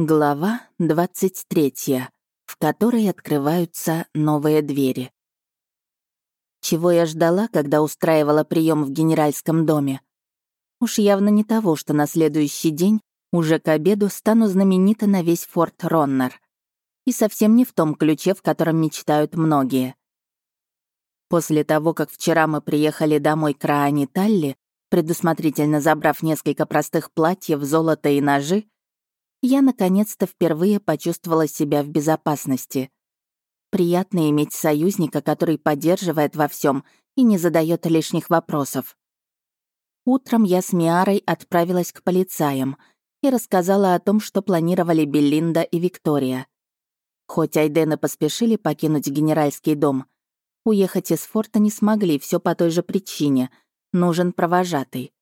Глава 23, в которой открываются новые двери. Чего я ждала, когда устраивала прием в генеральском доме? Уж явно не того, что на следующий день, уже к обеду, стану знаменита на весь форт Роннер. И совсем не в том ключе, в котором мечтают многие. После того, как вчера мы приехали домой к Раани Талли, предусмотрительно забрав несколько простых платьев, золото и ножи, я наконец-то впервые почувствовала себя в безопасности. Приятно иметь союзника, который поддерживает во всем и не задает лишних вопросов. Утром я с Миарой отправилась к полицаям и рассказала о том, что планировали Беллинда и Виктория. Хоть Айдены поспешили покинуть генеральский дом, уехать из форта не смогли все по той же причине — нужен провожатый.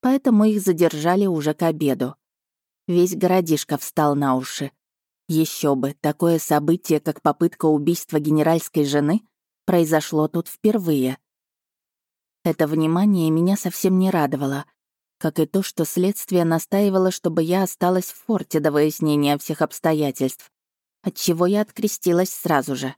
Поэтому их задержали уже к обеду. Весь городишко встал на уши. Еще бы, такое событие, как попытка убийства генеральской жены, произошло тут впервые. Это внимание меня совсем не радовало, как и то, что следствие настаивало, чтобы я осталась в форте до выяснения всех обстоятельств, отчего я открестилась сразу же.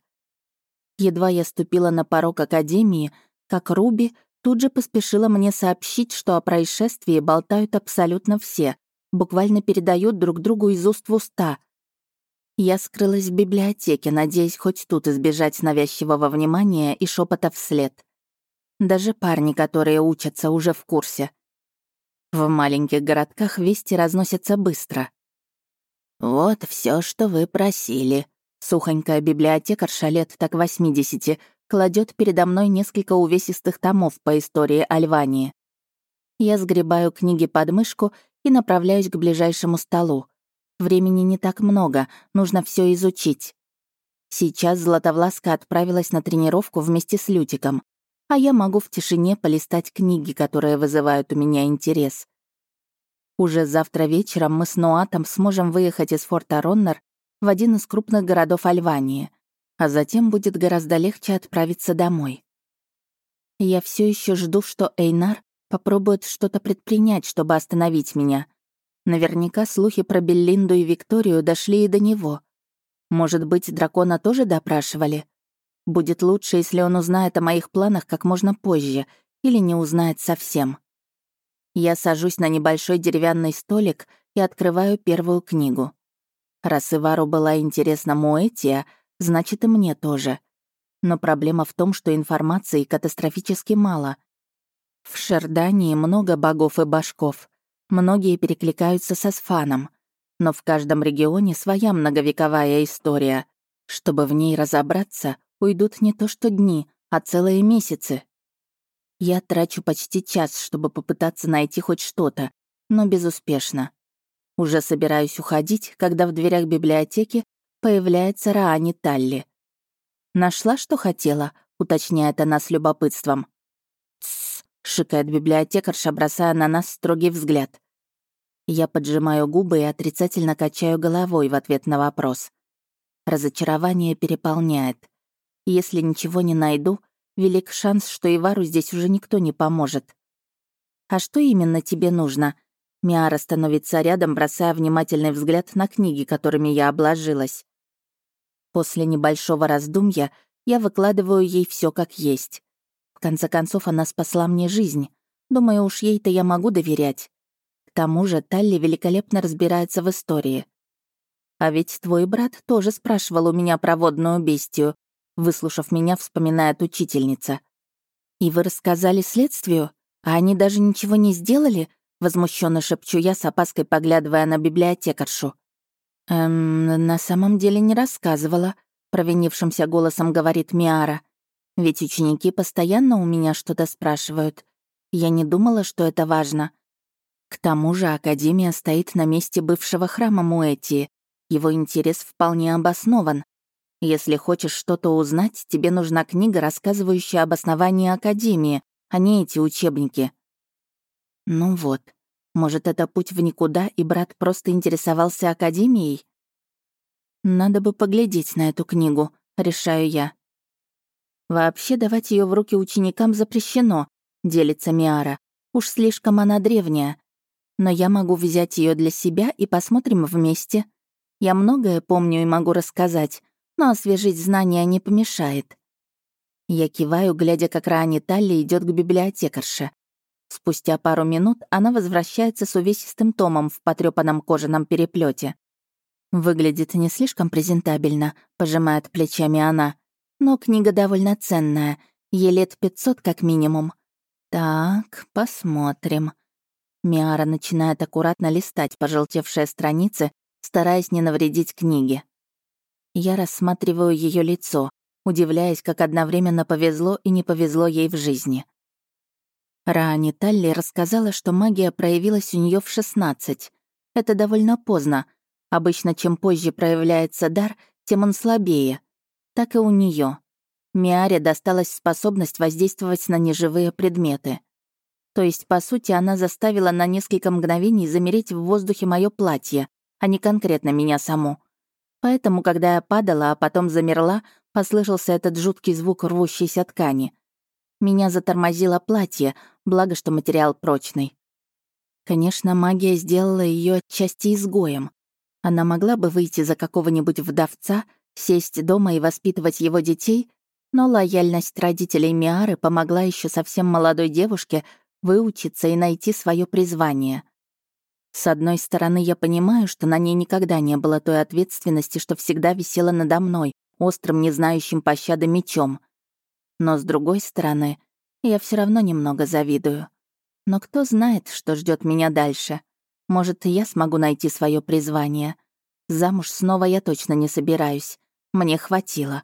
Едва я ступила на порог академии, как Руби тут же поспешила мне сообщить, что о происшествии болтают абсолютно все, буквально передают друг другу из уст в уста. Я скрылась в библиотеке, надеясь хоть тут избежать навязчивого внимания и шепота вслед. Даже парни, которые учатся, уже в курсе. В маленьких городках вести разносятся быстро. «Вот все, что вы просили», Сухонькая библиотекарша лет так 80 кладет передо мной несколько увесистых томов по истории Альвании. Я сгребаю книги под мышку и направляюсь к ближайшему столу. Времени не так много, нужно все изучить. Сейчас Златовласка отправилась на тренировку вместе с Лютиком, а я могу в тишине полистать книги, которые вызывают у меня интерес. Уже завтра вечером мы с Нуатом сможем выехать из форта Роннер в один из крупных городов Альвании, а затем будет гораздо легче отправиться домой. Я все еще жду, что Эйнар Попробует что-то предпринять, чтобы остановить меня. Наверняка слухи про Беллинду и Викторию дошли и до него. Может быть, дракона тоже допрашивали? Будет лучше, если он узнает о моих планах как можно позже или не узнает совсем. Я сажусь на небольшой деревянный столик и открываю первую книгу. Раз Ивару была интересна Муэтия, значит и мне тоже. Но проблема в том, что информации катастрофически мало — в Шердании много богов и башков. Многие перекликаются со Сфаном. Но в каждом регионе своя многовековая история. Чтобы в ней разобраться, уйдут не то что дни, а целые месяцы. Я трачу почти час, чтобы попытаться найти хоть что-то, но безуспешно. Уже собираюсь уходить, когда в дверях библиотеки появляется Раани Талли. «Нашла, что хотела?» — уточняет она с любопытством. — шикает библиотекарша, бросая на нас строгий взгляд. Я поджимаю губы и отрицательно качаю головой в ответ на вопрос. Разочарование переполняет. Если ничего не найду, велик шанс, что Ивару здесь уже никто не поможет. «А что именно тебе нужно?» Миара становится рядом, бросая внимательный взгляд на книги, которыми я обложилась. После небольшого раздумья я выкладываю ей все как есть. В конце концов, она спасла мне жизнь. Думаю, уж ей-то я могу доверять. К тому же Талли великолепно разбирается в истории. А ведь твой брат тоже спрашивал у меня про водную бестию, выслушав меня, вспоминает учительница. «И вы рассказали следствию? А они даже ничего не сделали?» Возмущенно шепчу я, с опаской поглядывая на библиотекаршу. «Эм, на самом деле не рассказывала», — провинившимся голосом говорит Миара. Ведь ученики постоянно у меня что-то спрашивают. Я не думала, что это важно. К тому же Академия стоит на месте бывшего храма Муэтии. Его интерес вполне обоснован. Если хочешь что-то узнать, тебе нужна книга, рассказывающая об основании Академии, а не эти учебники. Ну вот, может, это путь в никуда, и брат просто интересовался Академией? Надо бы поглядеть на эту книгу, решаю я. Вообще давать ее в руки ученикам запрещено, делится Миара. Уж слишком она древняя. Но я могу взять ее для себя и посмотрим вместе. Я многое помню и могу рассказать, но освежить знания не помешает. Я киваю, глядя, как Раани Талли идет к библиотекарше. Спустя пару минут она возвращается с увесистым томом в потрёпанном кожаном переплете. Выглядит не слишком презентабельно, пожимает плечами она. Но книга довольно ценная, ей лет пятьсот как минимум. Так, посмотрим. Миара начинает аккуратно листать пожелтевшие страницы, стараясь не навредить книге. Я рассматриваю ее лицо, удивляясь, как одновременно повезло и не повезло ей в жизни. Раани Талли рассказала, что магия проявилась у нее в 16. Это довольно поздно. Обычно, чем позже проявляется дар, тем он слабее. Так и у нее. Миаре досталась способность воздействовать на неживые предметы. То есть, по сути, она заставила на несколько мгновений замереть в воздухе мое платье, а не конкретно меня саму. Поэтому, когда я падала, а потом замерла, послышался этот жуткий звук рвущейся ткани. Меня затормозило платье, благо что материал прочный. Конечно, магия сделала ее отчасти изгоем. Она могла бы выйти за какого-нибудь вдовца, сесть дома и воспитывать его детей, но лояльность родителей Миары помогла еще совсем молодой девушке выучиться и найти свое призвание. С одной стороны, я понимаю, что на ней никогда не было той ответственности, что всегда висела надо мной, острым, не знающим пощады мечом. Но с другой стороны, я все равно немного завидую. Но кто знает, что ждет меня дальше? Может, я смогу найти свое призвание. Замуж снова я точно не собираюсь. Мне хватило.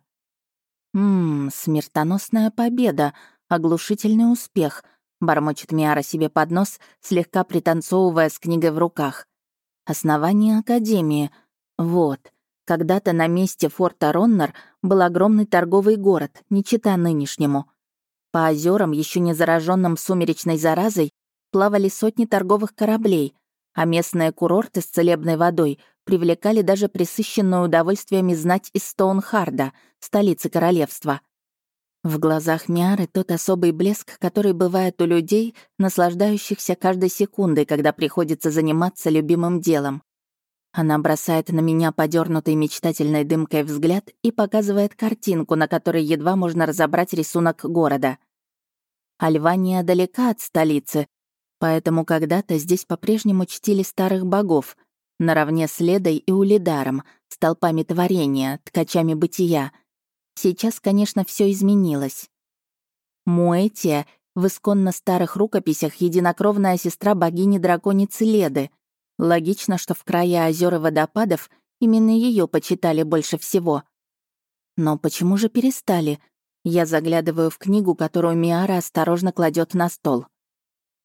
Ммм, смертоносная победа, оглушительный успех, бормочет Миара себе под нос, слегка пританцовывая с книгой в руках. Основание Академии. Вот. Когда-то на месте форта Роннер был огромный торговый город, не чита нынешнему. По озерам, еще не зараженным сумеречной заразой, плавали сотни торговых кораблей, а местные курорты с целебной водой привлекали даже присыщенную удовольствиями знать из Стоунхарда, столицы королевства. В глазах Миары тот особый блеск, который бывает у людей, наслаждающихся каждой секундой, когда приходится заниматься любимым делом. Она бросает на меня подернутой мечтательной дымкой взгляд и показывает картинку, на которой едва можно разобрать рисунок города. Альвания далека от столицы, поэтому когда-то здесь по-прежнему чтили старых богов, наравне с Ледой и Улидаром, столпами творения, ткачами бытия. Сейчас, конечно, все изменилось. Муэтия в исконно старых рукописях единокровная сестра богини-драконицы Леды — Логично, что в края озер и водопадов именно ее почитали больше всего. Но почему же перестали? Я заглядываю в книгу, которую Миара осторожно кладет на стол.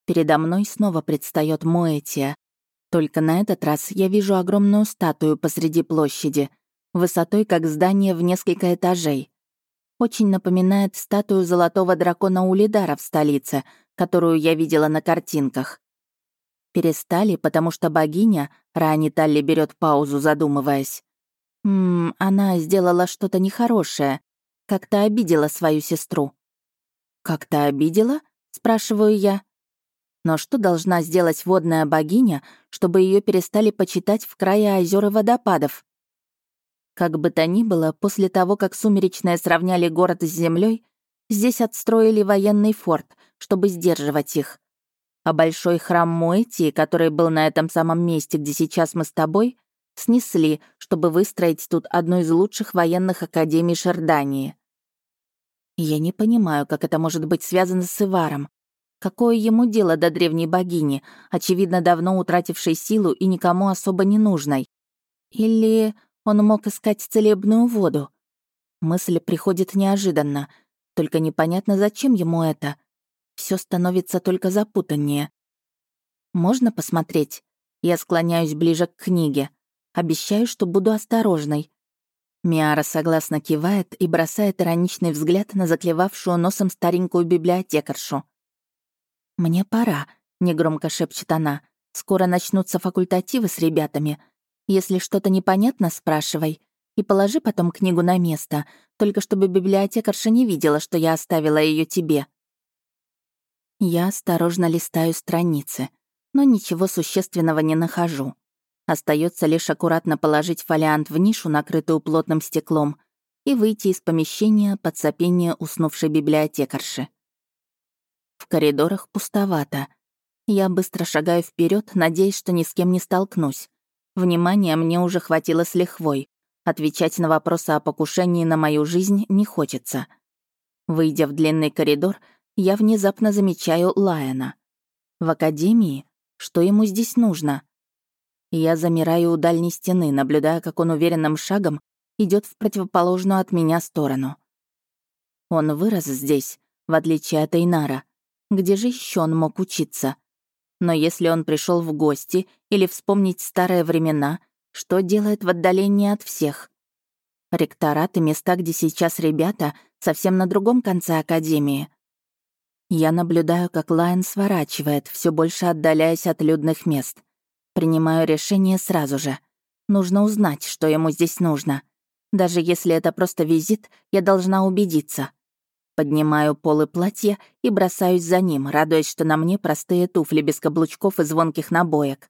Передо мной снова предстает Моэтия. Только на этот раз я вижу огромную статую посреди площади, высотой как здание в несколько этажей. Очень напоминает статую золотого дракона Улидара в столице, которую я видела на картинках. Перестали, потому что богиня, Рани Талли берет паузу, задумываясь. Ммм, она сделала что-то нехорошее. Как-то обидела свою сестру. «Как-то обидела?» — спрашиваю я. Но что должна сделать водная богиня, чтобы ее перестали почитать в крае озер и водопадов? Как бы то ни было, после того, как сумеречные сравняли город с землей, здесь отстроили военный форт, чтобы сдерживать их а большой храм Муэти, который был на этом самом месте, где сейчас мы с тобой, снесли, чтобы выстроить тут одну из лучших военных академий Шердании. Я не понимаю, как это может быть связано с Иваром. Какое ему дело до древней богини, очевидно, давно утратившей силу и никому особо не нужной? Или он мог искать целебную воду? Мысль приходит неожиданно, только непонятно, зачем ему это — все становится только запутаннее. «Можно посмотреть?» Я склоняюсь ближе к книге. Обещаю, что буду осторожной. Миара согласно кивает и бросает ироничный взгляд на заклевавшую носом старенькую библиотекаршу. «Мне пора», — негромко шепчет она. «Скоро начнутся факультативы с ребятами. Если что-то непонятно, спрашивай. И положи потом книгу на место, только чтобы библиотекарша не видела, что я оставила ее тебе». Я осторожно листаю страницы, но ничего существенного не нахожу. Остается лишь аккуратно положить фолиант в нишу, накрытую плотным стеклом, и выйти из помещения под сопение уснувшей библиотекарши. Коридорах пустовато. Я быстро шагаю вперед, надеясь, что ни с кем не столкнусь. Внимания мне уже хватило с лихвой. Отвечать на вопросы о покушении на мою жизнь не хочется. Выйдя в длинный коридор, я внезапно замечаю Лайена. В академии? Что ему здесь нужно? Я замираю у дальней стены, наблюдая, как он уверенным шагом идет в противоположную от меня сторону. Он вырос здесь, в отличие от Эйнара. Где же еще он мог учиться? Но если он пришел в гости или вспомнить старые времена, что делает в отдалении от всех? Ректорат и места, где сейчас ребята, совсем на другом конце академии. Я наблюдаю, как Лайн сворачивает, все больше отдаляясь от людных мест. Принимаю решение сразу же. Нужно узнать, что ему здесь нужно. Даже если это просто визит, я должна убедиться. Поднимаю полы платья и бросаюсь за ним, радуясь, что на мне простые туфли без каблучков и звонких набоек.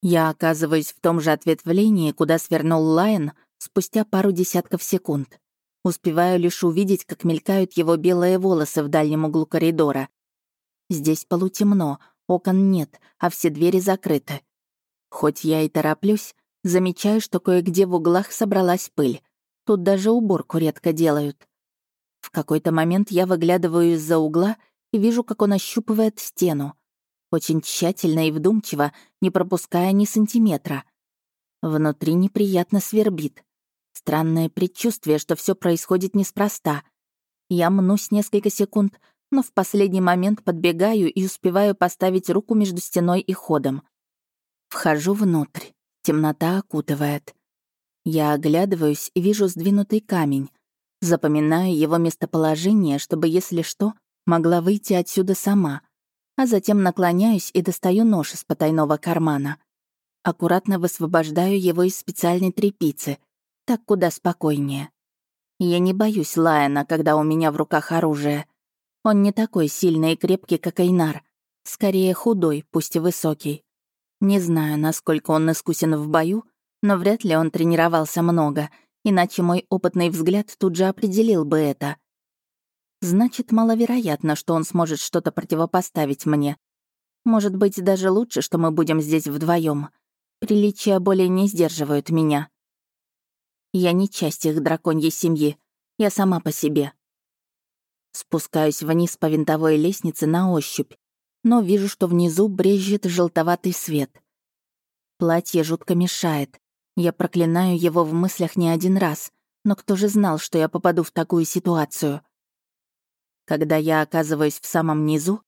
Я оказываюсь в том же ответвлении, куда свернул Лайн спустя пару десятков секунд. Успеваю лишь увидеть, как мелькают его белые волосы в дальнем углу коридора. Здесь полутемно, окон нет, а все двери закрыты. Хоть я и тороплюсь, Замечаю, что кое-где в углах собралась пыль. Тут даже уборку редко делают. В какой-то момент я выглядываю из-за угла и вижу, как он ощупывает стену. Очень тщательно и вдумчиво, не пропуская ни сантиметра. Внутри неприятно свербит. Странное предчувствие, что все происходит неспроста. Я мнусь несколько секунд, но в последний момент подбегаю и успеваю поставить руку между стеной и ходом. Вхожу внутрь. Темнота окутывает. Я оглядываюсь и вижу сдвинутый камень. Запоминаю его местоположение, чтобы, если что, могла выйти отсюда сама. А затем наклоняюсь и достаю нож из потайного кармана. Аккуратно высвобождаю его из специальной трепицы. Так куда спокойнее. Я не боюсь Лайена, когда у меня в руках оружие. Он не такой сильный и крепкий, как Эйнар. Скорее худой, пусть и высокий. Не знаю, насколько он искусен в бою, но вряд ли он тренировался много, иначе мой опытный взгляд тут же определил бы это. Значит, маловероятно, что он сможет что-то противопоставить мне. Может быть, даже лучше, что мы будем здесь вдвоем. Приличия более не сдерживают меня. Я не часть их драконьей семьи. Я сама по себе. Спускаюсь вниз по винтовой лестнице на ощупь, но вижу, что внизу брежет желтоватый свет. Платье жутко мешает. Я проклинаю его в мыслях не один раз, но кто же знал, что я попаду в такую ситуацию? Когда я оказываюсь в самом низу,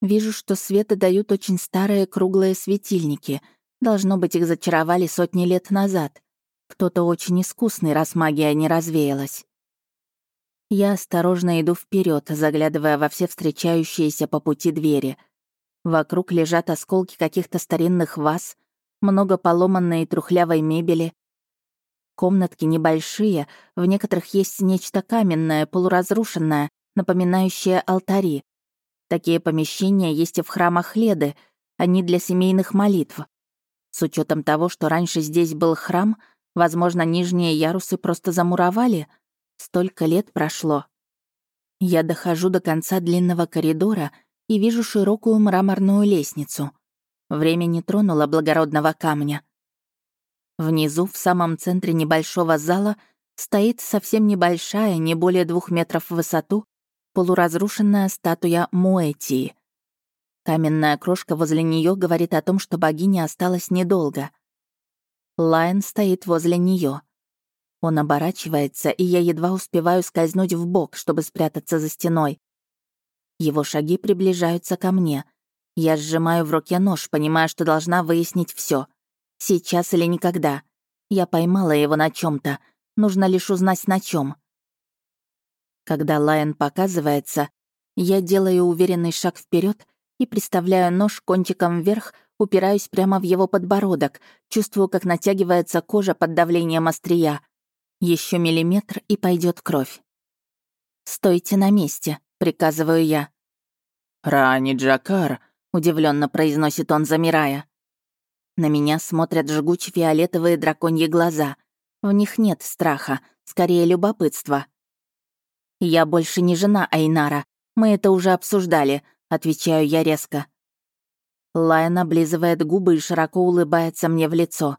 вижу, что света дают очень старые круглые светильники. Должно быть, их зачаровали сотни лет назад. Кто-то очень искусный, раз магия не развеялась. Я осторожно иду вперед, заглядывая во все встречающиеся по пути двери — Вокруг лежат осколки каких-то старинных ваз, много поломанной и трухлявой мебели. Комнатки небольшие, в некоторых есть нечто каменное, полуразрушенное, напоминающее алтари. Такие помещения есть и в храмах Леды, они для семейных молитв. С учетом того, что раньше здесь был храм, возможно, нижние ярусы просто замуровали. Столько лет прошло. Я дохожу до конца длинного коридора — и вижу широкую мраморную лестницу. Время не тронуло благородного камня. Внизу, в самом центре небольшого зала, стоит совсем небольшая, не более двух метров в высоту, полуразрушенная статуя Муэтии. Каменная крошка возле нее говорит о том, что богиня осталась недолго. Лайн стоит возле нее. Он оборачивается, и я едва успеваю скользнуть в бок, чтобы спрятаться за стеной. Его шаги приближаются ко мне. Я сжимаю в руке нож, понимая, что должна выяснить все. Сейчас или никогда. Я поймала его на чем то Нужно лишь узнать на чем. Когда Лайон показывается, я делаю уверенный шаг вперед и приставляю нож кончиком вверх, упираюсь прямо в его подбородок, чувствую, как натягивается кожа под давлением острия. Еще миллиметр, и пойдет кровь. «Стойте на месте», — приказываю я. «Рани Джакар», — удивленно произносит он, замирая. На меня смотрят жгуче-фиолетовые драконьи глаза. В них нет страха, скорее любопытства. «Я больше не жена Айнара. Мы это уже обсуждали», — отвечаю я резко. Лайн облизывает губы и широко улыбается мне в лицо.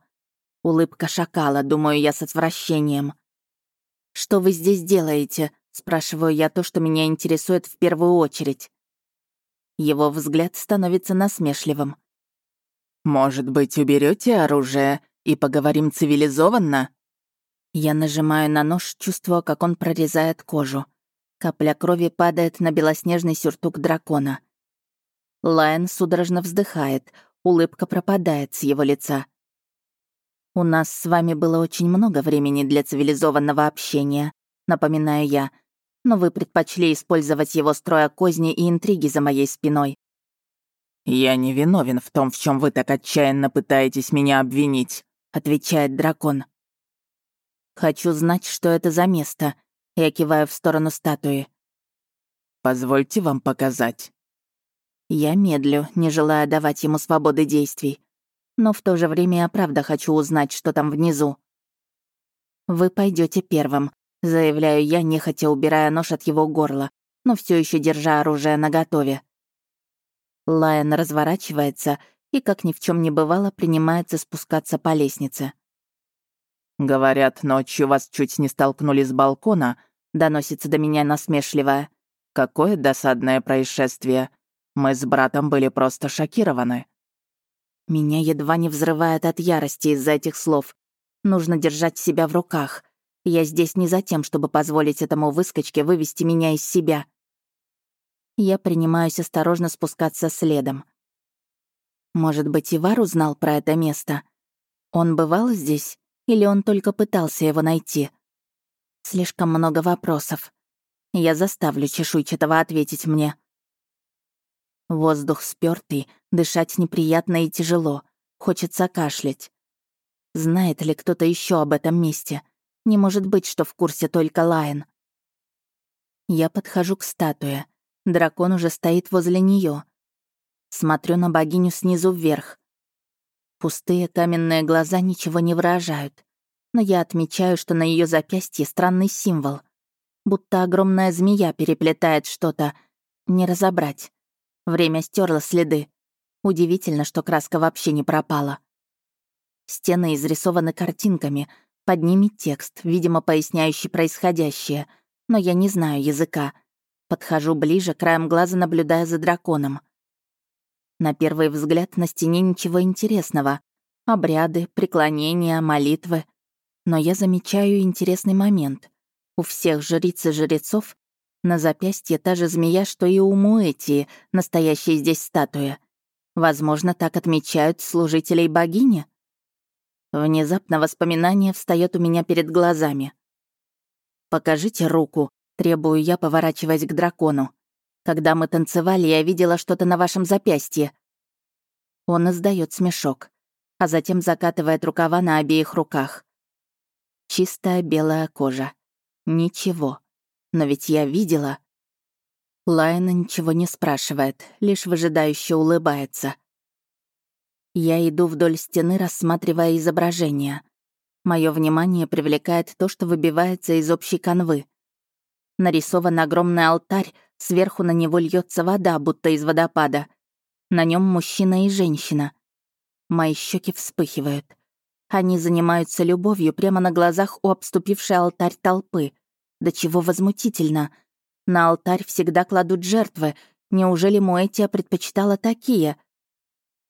Улыбка шакала, думаю я с отвращением. «Что вы здесь делаете?» — спрашиваю я то, что меня интересует в первую очередь. Его взгляд становится насмешливым. «Может быть, уберете оружие и поговорим цивилизованно?» Я нажимаю на нож, чувствуя, как он прорезает кожу. Капля крови падает на белоснежный сюртук дракона. Лайн судорожно вздыхает, улыбка пропадает с его лица. «У нас с вами было очень много времени для цивилизованного общения», напоминаю я, но вы предпочли использовать его строя козни и интриги за моей спиной. «Я не виновен в том, в чем вы так отчаянно пытаетесь меня обвинить», отвечает дракон. «Хочу знать, что это за место», я киваю в сторону статуи. «Позвольте вам показать». Я медлю, не желая давать ему свободы действий но в то же время я правда хочу узнать, что там внизу. «Вы пойдете первым», — заявляю я, нехотя убирая нож от его горла, но все еще держа оружие наготове. Лайон разворачивается и, как ни в чем не бывало, принимается спускаться по лестнице. «Говорят, ночью вас чуть не столкнули с балкона», — доносится до меня насмешливая. «Какое досадное происшествие. Мы с братом были просто шокированы». Меня едва не взрывает от ярости из-за этих слов. Нужно держать себя в руках. Я здесь не за тем, чтобы позволить этому выскочке вывести меня из себя. Я принимаюсь осторожно спускаться следом. Может быть, Ивар узнал про это место? Он бывал здесь? Или он только пытался его найти? Слишком много вопросов. Я заставлю чешуйчатого ответить мне. Воздух спёртый, дышать неприятно и тяжело. Хочется кашлять. Знает ли кто-то еще об этом месте? Не может быть, что в курсе только Лайн. Я подхожу к статуе. Дракон уже стоит возле нее. Смотрю на богиню снизу вверх. Пустые каменные глаза ничего не выражают. Но я отмечаю, что на ее запястье странный символ. Будто огромная змея переплетает что-то. Не разобрать. Время стерло следы. Удивительно, что краска вообще не пропала. Стены изрисованы картинками, под ними текст, видимо, поясняющий происходящее, но я не знаю языка. Подхожу ближе, краем глаза наблюдая за драконом. На первый взгляд на стене ничего интересного. Обряды, преклонения, молитвы. Но я замечаю интересный момент. У всех жриц и жрецов на запястье та же змея, что и у Муэти, настоящей здесь статуя. Возможно, так отмечают служителей богини. Внезапно воспоминание встает у меня перед глазами. «Покажите руку», — требую я, поворачиваясь к дракону. «Когда мы танцевали, я видела что-то на вашем запястье». Он издает смешок, а затем закатывает рукава на обеих руках. Чистая белая кожа. Ничего. Но ведь я видела. Лайна ничего не спрашивает, лишь выжидающе улыбается. Я иду вдоль стены, рассматривая изображение. Мое внимание привлекает то, что выбивается из общей канвы. Нарисован огромный алтарь, сверху на него льется вода, будто из водопада. На нем мужчина и женщина. Мои щеки вспыхивают. Они занимаются любовью прямо на глазах у обступившей алтарь толпы. Да чего возмутительно. На алтарь всегда кладут жертвы. Неужели Муэтия предпочитала такие?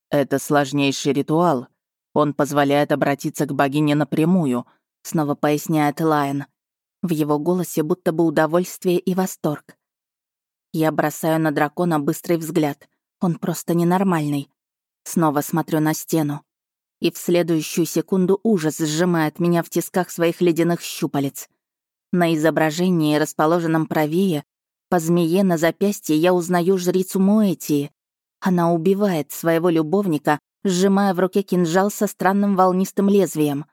«Это сложнейший ритуал. Он позволяет обратиться к богине напрямую», — снова поясняет Лайон. В его голосе будто бы удовольствие и восторг. Я бросаю на дракона быстрый взгляд. Он просто ненормальный. Снова смотрю на стену. И в следующую секунду ужас сжимает меня в тисках своих ледяных щупалец. На изображении, расположенном правее, по змее на запястье я узнаю жрицу Моэтии. Она убивает своего любовника, сжимая в руке кинжал со странным волнистым лезвием.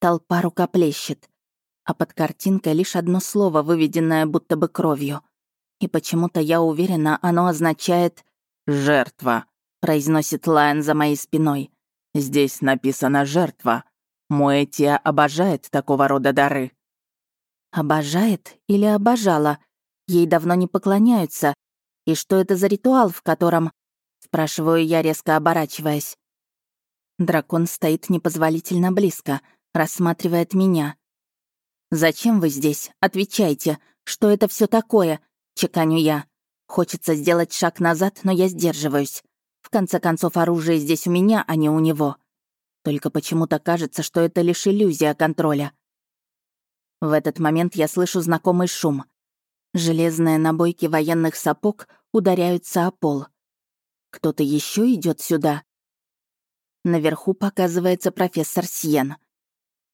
Толпа рукоплещет. А под картинкой лишь одно слово, выведенное будто бы кровью. И почему-то я уверена, оно означает «жертва», произносит Лайон за моей спиной. Здесь написано «жертва». Муэтия обожает такого рода дары». «Обожает или обожала? Ей давно не поклоняются. И что это за ритуал, в котором...» Спрашиваю я, резко оборачиваясь. Дракон стоит непозволительно близко, рассматривает меня. «Зачем вы здесь? Отвечайте. Что это все такое?» — чеканю я. Хочется сделать шаг назад, но я сдерживаюсь. В конце концов, оружие здесь у меня, а не у него. Только почему-то кажется, что это лишь иллюзия контроля. В этот момент я слышу знакомый шум. Железные набойки военных сапог ударяются о пол. Кто-то еще идет сюда. Наверху показывается профессор Сьен.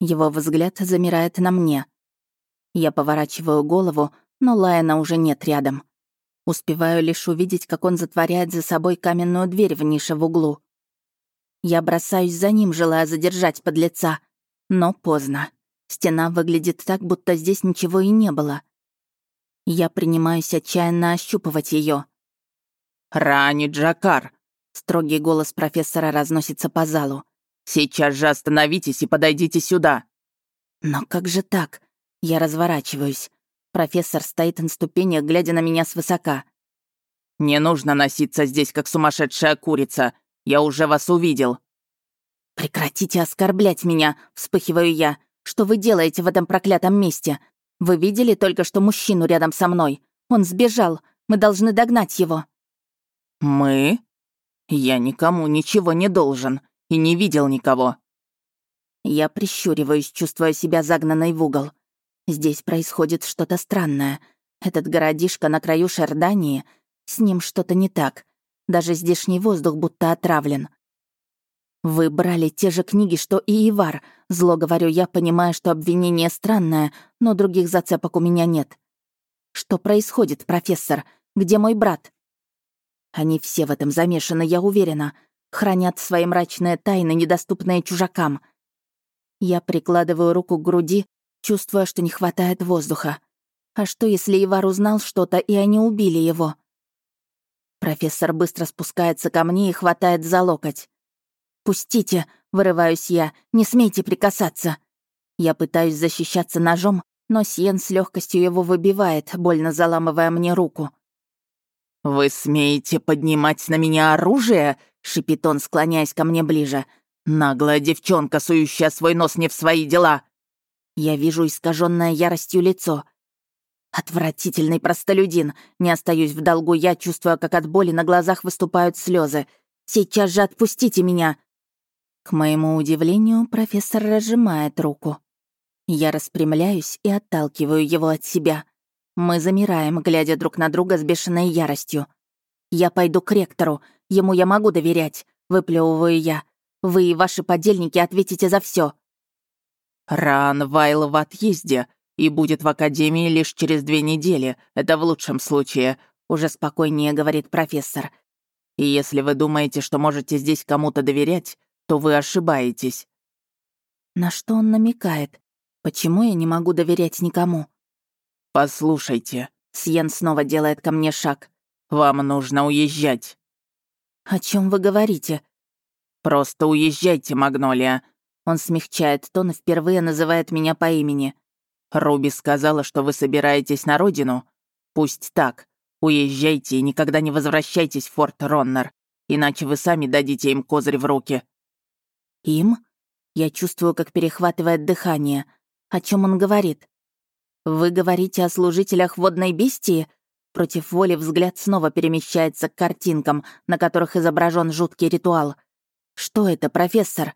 Его взгляд замирает на мне. Я поворачиваю голову, но Лайена уже нет рядом. Успеваю лишь увидеть, как он затворяет за собой каменную дверь в нише в углу. Я бросаюсь за ним, желая задержать подлеца. Но поздно. Стена выглядит так, будто здесь ничего и не было. Я принимаюсь отчаянно ощупывать ее. «Рани Джакар!» Строгий голос профессора разносится по залу. «Сейчас же остановитесь и подойдите сюда!» «Но как же так?» Я разворачиваюсь. Профессор стоит на ступенях, глядя на меня свысока. «Не нужно носиться здесь, как сумасшедшая курица. Я уже вас увидел». «Прекратите оскорблять меня!» — вспыхиваю я. «Что вы делаете в этом проклятом месте? Вы видели только что мужчину рядом со мной? Он сбежал. Мы должны догнать его». «Мы? Я никому ничего не должен и не видел никого». Я прищуриваюсь, чувствуя себя загнанной в угол. Здесь происходит что-то странное. Этот городишко на краю Шердании, с ним что-то не так. Даже здешний воздух будто отравлен. «Вы брали те же книги, что и Ивар», — зло говорю я, понимая, что обвинение странное, но других зацепок у меня нет. «Что происходит, профессор? Где мой брат?» Они все в этом замешаны, я уверена. Хранят свои мрачные тайны, недоступные чужакам. Я прикладываю руку к груди, чувствуя, что не хватает воздуха. А что, если Ивар узнал что-то, и они убили его? Профессор быстро спускается ко мне и хватает за локоть. «Пустите!» — вырываюсь я. «Не смейте прикасаться!» Я пытаюсь защищаться ножом, но Сиен с легкостью его выбивает, больно заламывая мне руку. «Вы смеете поднимать на меня оружие?» — шипит он, склоняясь ко мне ближе. «Наглая девчонка, сующая свой нос не в свои дела!» Я вижу искаженное яростью лицо. Отвратительный простолюдин. Не остаюсь в долгу я, чувствуя, как от боли на глазах выступают слезы. Сейчас же отпустите меня. К моему удивлению, профессор разжимает руку. Я распрямляюсь и отталкиваю его от себя. Мы замираем, глядя друг на друга с бешеной яростью. «Я пойду к ректору. Ему я могу доверять», — выплевываю я. «Вы и ваши подельники ответите за все. Ран Вайл в отъезде и будет в академии лишь через две недели. Это в лучшем случае», — уже спокойнее говорит профессор. «И если вы думаете, что можете здесь кому-то доверять, то вы ошибаетесь». На что он намекает? Почему я не могу доверять никому? «Послушайте», — Сьен снова делает ко мне шаг. «Вам нужно уезжать». «О чем вы говорите?» «Просто уезжайте, Магнолия. Он смягчает тон и впервые называет меня по имени. «Руби сказала, что вы собираетесь на родину? Пусть так. Уезжайте и никогда не возвращайтесь в Форт Роннер, иначе вы сами дадите им козырь в руки». «Им?» Я чувствую, как перехватывает дыхание. О чем он говорит? «Вы говорите о служителях водной бестии?» Против воли взгляд снова перемещается к картинкам, на которых изображен жуткий ритуал. «Что это, профессор?»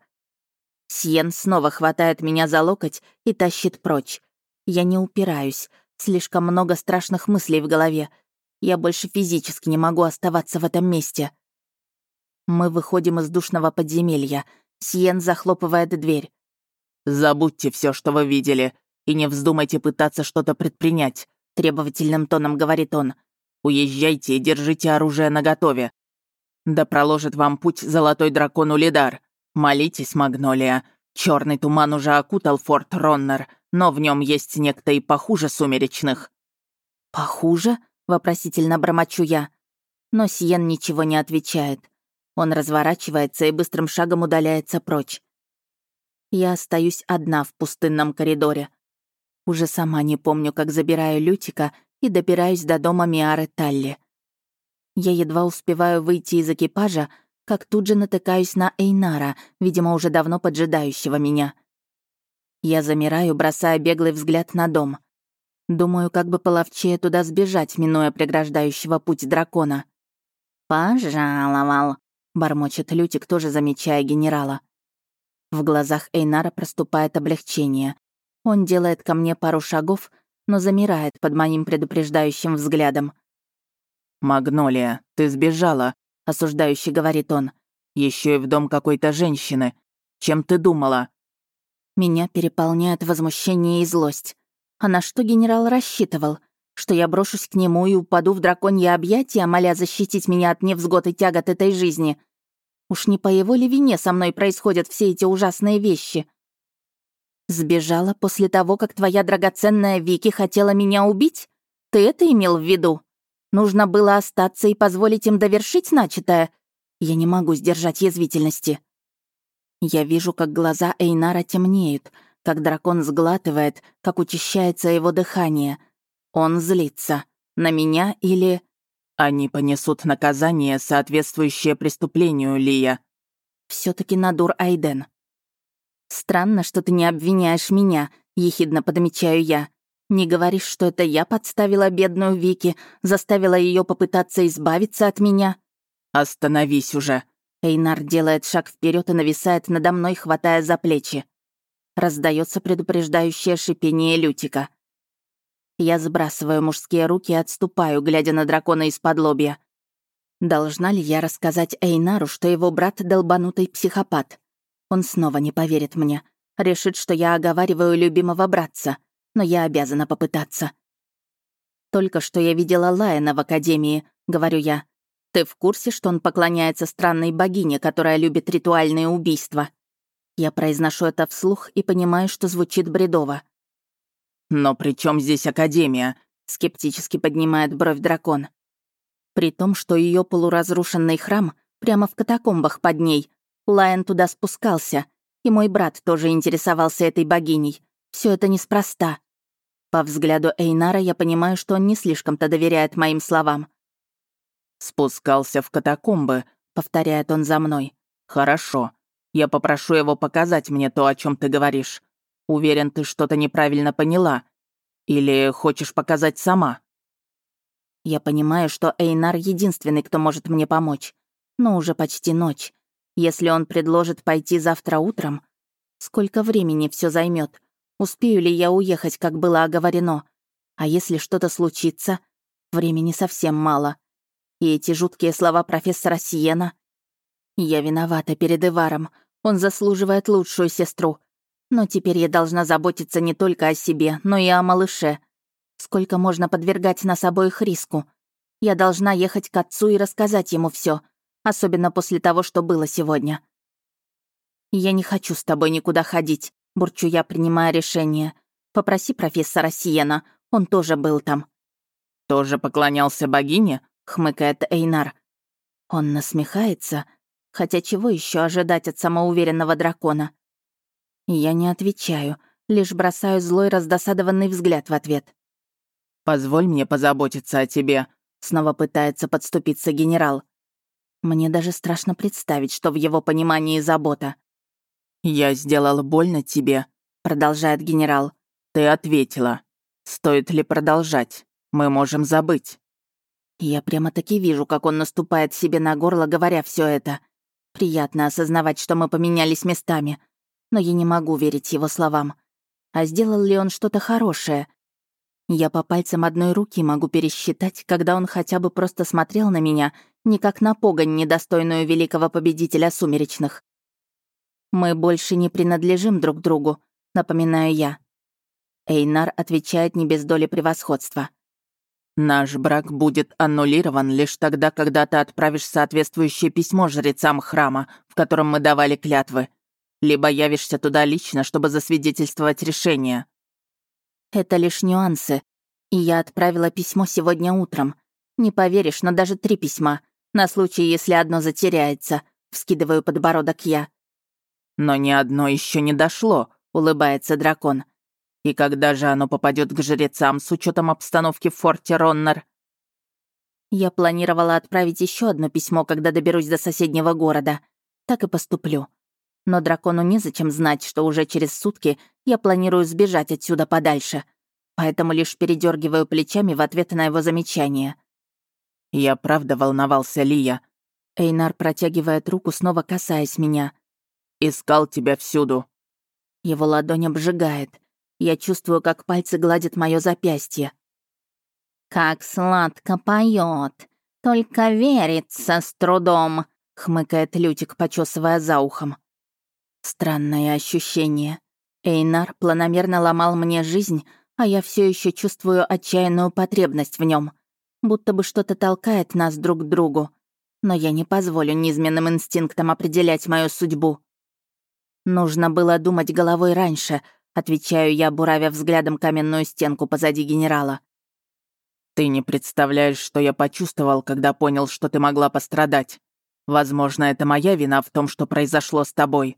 Сьен снова хватает меня за локоть и тащит прочь. Я не упираюсь. Слишком много страшных мыслей в голове. Я больше физически не могу оставаться в этом месте. Мы выходим из душного подземелья. Сьен захлопывает дверь. «Забудьте все, что вы видели, и не вздумайте пытаться что-то предпринять», — требовательным тоном говорит он. «Уезжайте и держите оружие наготове. Да проложит вам путь золотой дракон Улидар. «Молитесь, Магнолия. Черный туман уже окутал форт Роннер, но в нем есть некто и похуже сумеречных». «Похуже?» — вопросительно бормочу я. Но Сиен ничего не отвечает. Он разворачивается и быстрым шагом удаляется прочь. Я остаюсь одна в пустынном коридоре. Уже сама не помню, как забираю Лютика и добираюсь до дома Миары Талли. Я едва успеваю выйти из экипажа, как тут же натыкаюсь на Эйнара, видимо, уже давно поджидающего меня. Я замираю, бросая беглый взгляд на дом. Думаю, как бы половчее туда сбежать, минуя преграждающего путь дракона. «Пожаловал», — бормочет Лютик, тоже замечая генерала. В глазах Эйнара проступает облегчение. Он делает ко мне пару шагов, но замирает под моим предупреждающим взглядом. «Магнолия, ты сбежала», — осуждающе говорит он. Еще и в дом какой-то женщины. Чем ты думала?» Меня переполняет возмущение и злость. А на что генерал рассчитывал? Что я брошусь к нему и упаду в драконье объятия, моля защитить меня от невзгод и тягот этой жизни? Уж не по его ли вине со мной происходят все эти ужасные вещи? Сбежала после того, как твоя драгоценная Вики хотела меня убить? Ты это имел в виду? Нужно было остаться и позволить им довершить начатое? Я не могу сдержать язвительности. Я вижу, как глаза Эйнара темнеют, как дракон сглатывает, как учащается его дыхание. Он злится. На меня или... Они понесут наказание, соответствующее преступлению, Лия. все таки Надур Айден. Странно, что ты не обвиняешь меня, ехидно подмечаю я. Не говоришь, что это я подставила бедную Вики, заставила ее попытаться избавиться от меня? Остановись уже. Эйнар делает шаг вперед и нависает надо мной, хватая за плечи. Раздается предупреждающее шипение Лютика. Я сбрасываю мужские руки и отступаю, глядя на дракона из-под лобья. Должна ли я рассказать Эйнару, что его брат — долбанутый психопат? Он снова не поверит мне. Решит, что я оговариваю любимого братца. Но я обязана попытаться. «Только что я видела Лайена в Академии», — говорю я. «Ты в курсе, что он поклоняется странной богине, которая любит ритуальные убийства?» Я произношу это вслух и понимаю, что звучит бредово. «Но при чем здесь Академия?» — скептически поднимает бровь дракон. При том, что ее полуразрушенный храм прямо в катакомбах под ней. Лайон туда спускался, и мой брат тоже интересовался этой богиней. Все это неспроста. По взгляду Эйнара я понимаю, что он не слишком-то доверяет моим словам. «Спускался в катакомбы», — повторяет он за мной. «Хорошо. Я попрошу его показать мне то, о чем ты говоришь. Уверен, ты что-то неправильно поняла. Или хочешь показать сама?» Я понимаю, что Эйнар единственный, кто может мне помочь. Но уже почти ночь. Если он предложит пойти завтра утром, сколько времени все займет? Успею ли я уехать, как было оговорено? А если что-то случится? Времени совсем мало. И эти жуткие слова профессора Сиена. Я виновата перед Иваром. Он заслуживает лучшую сестру. Но теперь я должна заботиться не только о себе, но и о малыше. Сколько можно подвергать нас обоих риску? Я должна ехать к отцу и рассказать ему все, особенно после того, что было сегодня. Я не хочу с тобой никуда ходить, бурчу я, принимая решение. Попроси профессора Сиена, он тоже был там. Тоже поклонялся богине? хмыкает Эйнар. Он насмехается, хотя чего еще ожидать от самоуверенного дракона? Я не отвечаю, лишь бросаю злой раздосадованный взгляд в ответ. «Позволь мне позаботиться о тебе», — снова пытается подступиться генерал. Мне даже страшно представить, что в его понимании забота. «Я сделал больно тебе», — продолжает генерал. «Ты ответила. Стоит ли продолжать? Мы можем забыть». Я прямо-таки вижу, как он наступает себе на горло, говоря все это. Приятно осознавать, что мы поменялись местами но я не могу верить его словам. А сделал ли он что-то хорошее? Я по пальцам одной руки могу пересчитать, когда он хотя бы просто смотрел на меня, не как на погонь, недостойную великого победителя сумеречных. «Мы больше не принадлежим друг другу», — напоминаю я. Эйнар отвечает не без доли превосходства. «Наш брак будет аннулирован лишь тогда, когда ты отправишь соответствующее письмо жрецам храма, в котором мы давали клятвы либо явишься туда лично, чтобы засвидетельствовать решение». «Это лишь нюансы. И я отправила письмо сегодня утром. Не поверишь, но даже три письма. На случай, если одно затеряется. Вскидываю подбородок я. Но ни одно еще не дошло, улыбается дракон. И когда же оно попадет к жрецам с учетом обстановки в форте Роннер? Я планировала отправить еще одно письмо, когда доберусь до соседнего города. Так и поступлю. Но дракону незачем знать, что уже через сутки я планирую сбежать отсюда подальше. Поэтому лишь передергиваю плечами в ответ на его замечание. «Я правда волновался, Лия». Эйнар протягивает руку, снова касаясь меня. «Искал тебя всюду». Его ладонь обжигает. Я чувствую, как пальцы гладят мое запястье. «Как сладко поет, только верится с трудом», — хмыкает Лютик, почесывая за ухом. Странное ощущение. Эйнар планомерно ломал мне жизнь, а я все еще чувствую отчаянную потребность в нем, будто бы что-то толкает нас друг к другу. Но я не позволю низменным инстинктам определять мою судьбу. Нужно было думать головой раньше, Отвечаю я, буравя взглядом каменную стенку позади генерала. «Ты не представляешь, что я почувствовал, когда понял, что ты могла пострадать. Возможно, это моя вина в том, что произошло с тобой».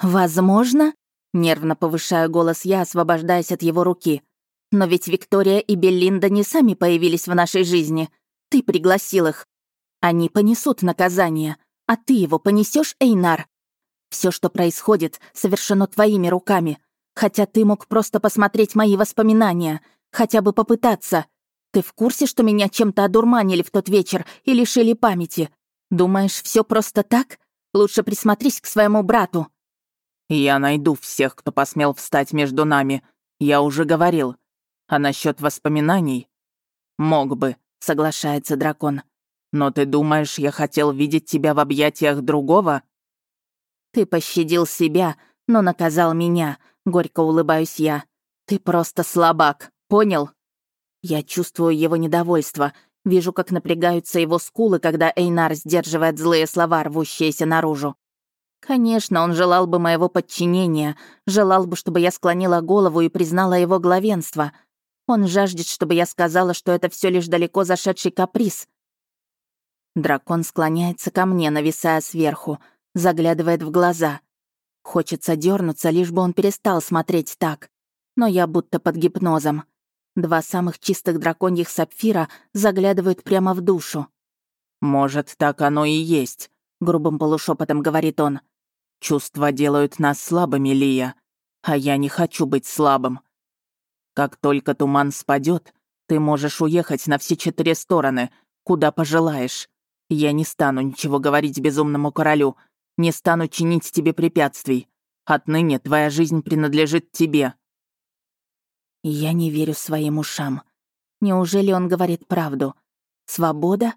«Возможно?» — нервно повышаю голос я, освобождаясь от его руки. «Но ведь Виктория и Беллинда не сами появились в нашей жизни. Ты пригласил их. Они понесут наказание. А ты его понесешь, Эйнар? Все, что происходит, совершено твоими руками. Хотя ты мог просто посмотреть мои воспоминания, хотя бы попытаться. Ты в курсе, что меня чем-то одурманили в тот вечер и лишили памяти? Думаешь, все просто так? Лучше присмотрись к своему брату». «Я найду всех, кто посмел встать между нами. Я уже говорил. А насчет воспоминаний? Мог бы», — соглашается дракон. «Но ты думаешь, я хотел видеть тебя в объятиях другого?» «Ты пощадил себя, но наказал меня», Горько улыбаюсь я. «Ты просто слабак, понял?» Я чувствую его недовольство, вижу, как напрягаются его скулы, когда Эйнар сдерживает злые слова, рвущиеся наружу. Конечно, он желал бы моего подчинения, желал бы, чтобы я склонила голову и признала его главенство. Он жаждет, чтобы я сказала, что это все лишь далеко зашедший каприз. Дракон склоняется ко мне, нависая сверху, заглядывает в глаза. Хочется дернуться, лишь бы он перестал смотреть так. Но я будто под гипнозом. Два самых чистых драконьих сапфира заглядывают прямо в душу. «Может, так оно и есть», — грубым полушепотом говорит он. «Чувства делают нас слабыми, Лия, а я не хочу быть слабым. Как только туман спадет, ты можешь уехать на все четыре стороны, куда пожелаешь. Я не стану ничего говорить безумному королю, не стану чинить тебе препятствий. Отныне твоя жизнь принадлежит тебе». Я не верю своим ушам. Неужели он говорит правду? Свобода?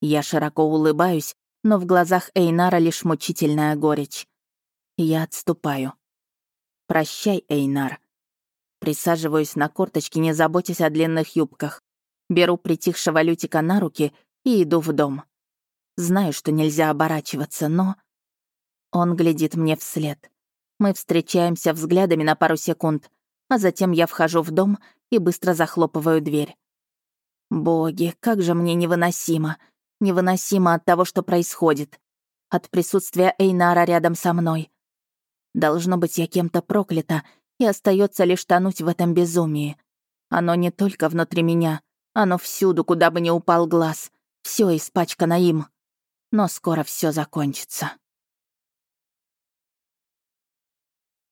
Я широко улыбаюсь, но в глазах Эйнара лишь мучительная горечь. Я отступаю. «Прощай, Эйнар». Присаживаюсь на корточки, не заботясь о длинных юбках. Беру притихшего Лютика на руки и иду в дом. Знаю, что нельзя оборачиваться, но... Он глядит мне вслед. Мы встречаемся взглядами на пару секунд, а затем я вхожу в дом и быстро захлопываю дверь. Боги, как же мне невыносимо. Невыносимо от того, что происходит. От присутствия Эйнара рядом со мной. Должно быть, я кем-то проклята, и остается лишь тонуть в этом безумии. Оно не только внутри меня, оно всюду, куда бы ни упал глаз. Все испачкано им но скоро все закончится.